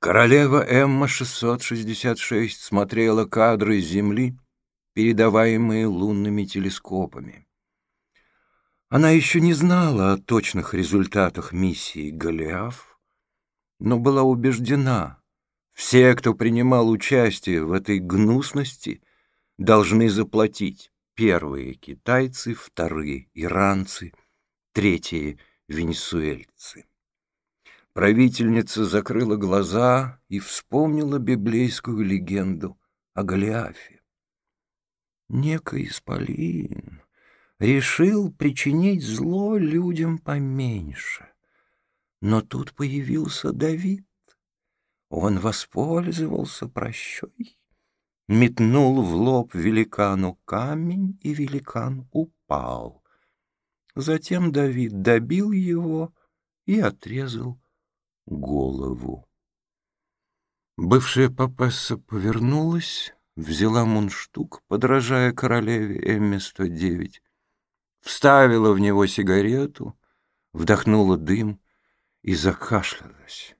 Королева Эмма-666 смотрела кадры Земли, передаваемые лунными телескопами. Она еще не знала о точных результатах миссии Голиаф, но была убеждена, все, кто принимал участие в этой гнусности, должны заплатить. Первые китайцы, вторые иранцы, третьи венесуэльцы. Правительница закрыла глаза и вспомнила библейскую легенду о Голиафе. Некий исполин решил причинить зло людям поменьше. Но тут появился Давид. Он воспользовался прощой, метнул в лоб великану камень, и великан упал. Затем Давид добил его и отрезал голову. Бывшая папесса повернулась, взяла мундштук, подражая королеве Эмме-109, вставила в него сигарету, вдохнула дым и закашлялась.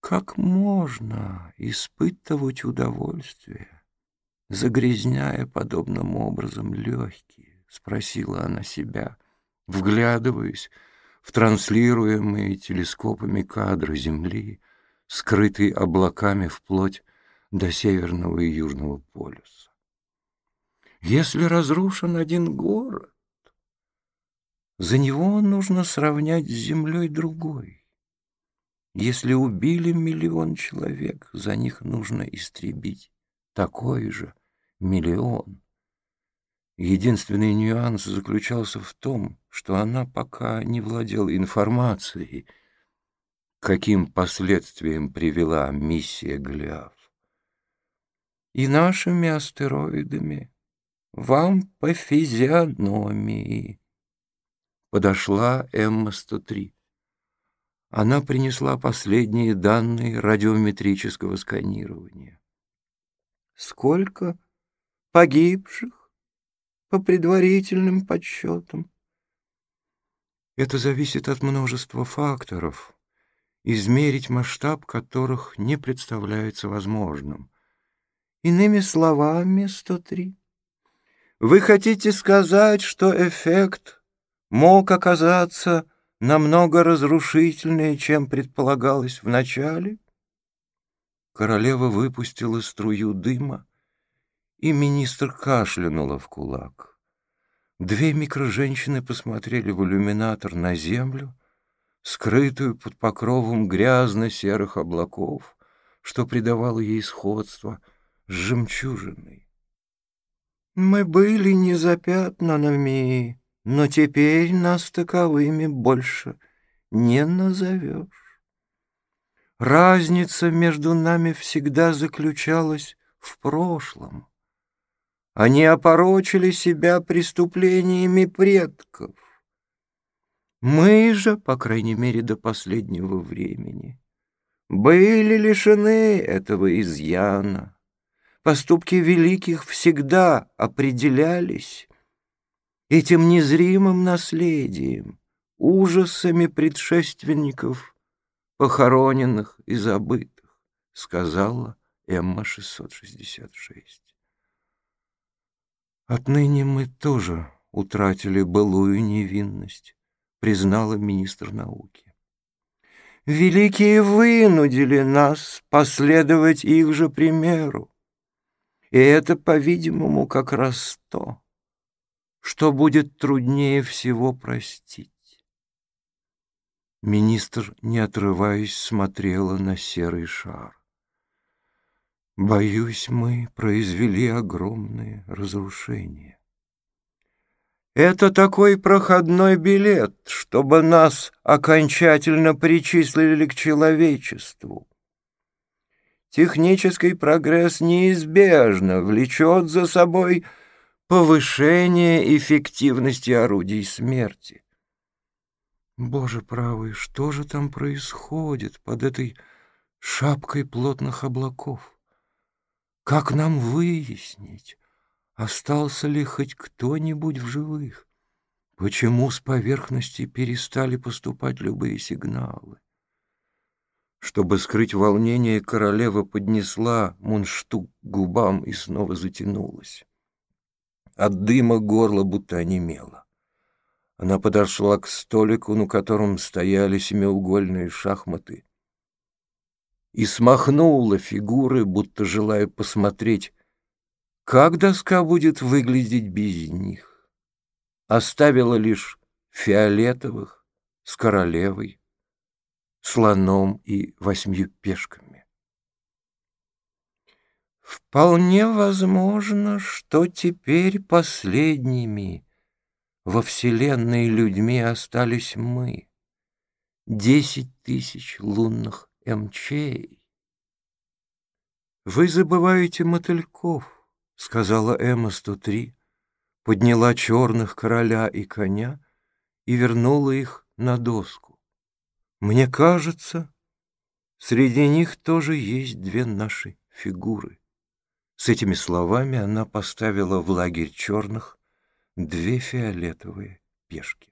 Как можно испытывать удовольствие, загрязняя подобным образом легкие? Спросила она себя, вглядываясь в транслируемые телескопами кадры Земли, скрытые облаками вплоть до Северного и Южного полюса. Если разрушен один город, за него нужно сравнять с землей другой. Если убили миллион человек, за них нужно истребить такой же миллион. Единственный нюанс заключался в том, что она пока не владела информацией, каким последствиям привела миссия Голиаф. И нашими астероидами вам по физиономии. Подошла Эмма-103. Она принесла последние данные радиометрического сканирования. Сколько погибших? По предварительным подсчетам. Это зависит от множества факторов, измерить масштаб которых не представляется возможным. Иными словами, 103. Вы хотите сказать, что эффект мог оказаться намного разрушительнее, чем предполагалось в начале? Королева выпустила струю дыма, и министр кашлянула в кулак. Две микроженщины посмотрели в иллюминатор на землю, скрытую под покровом грязно-серых облаков, что придавало ей сходство с жемчужиной. «Мы были незапятнанными, но теперь нас таковыми больше не назовешь. Разница между нами всегда заключалась в прошлом». Они опорочили себя преступлениями предков. Мы же, по крайней мере, до последнего времени, были лишены этого изъяна. Поступки великих всегда определялись этим незримым наследием, ужасами предшественников, похороненных и забытых, сказала Эмма 666. Отныне мы тоже утратили былую невинность, признала министр науки. Великие вынудили нас последовать их же примеру. И это, по-видимому, как раз то, что будет труднее всего простить. Министр, не отрываясь, смотрела на серый шар. Боюсь, мы произвели огромные разрушения. Это такой проходной билет, чтобы нас окончательно причислили к человечеству. Технический прогресс неизбежно влечет за собой повышение эффективности орудий смерти. Боже правый, что же там происходит под этой шапкой плотных облаков? Как нам выяснить, остался ли хоть кто-нибудь в живых? Почему с поверхности перестали поступать любые сигналы? Чтобы скрыть волнение, королева поднесла мундштук к губам и снова затянулась. От дыма горло будто онемело. Она подошла к столику, на котором стояли семиугольные шахматы, и смахнула фигуры, будто желая посмотреть, как доска будет выглядеть без них. Оставила лишь фиолетовых с королевой, слоном и восьмью пешками. Вполне возможно, что теперь последними во Вселенной людьми остались мы, десять тысяч лунных эмчей. «Вы забываете мотыльков», — сказала Эмма 103, подняла черных короля и коня и вернула их на доску. «Мне кажется, среди них тоже есть две наши фигуры». С этими словами она поставила в лагерь черных две фиолетовые пешки.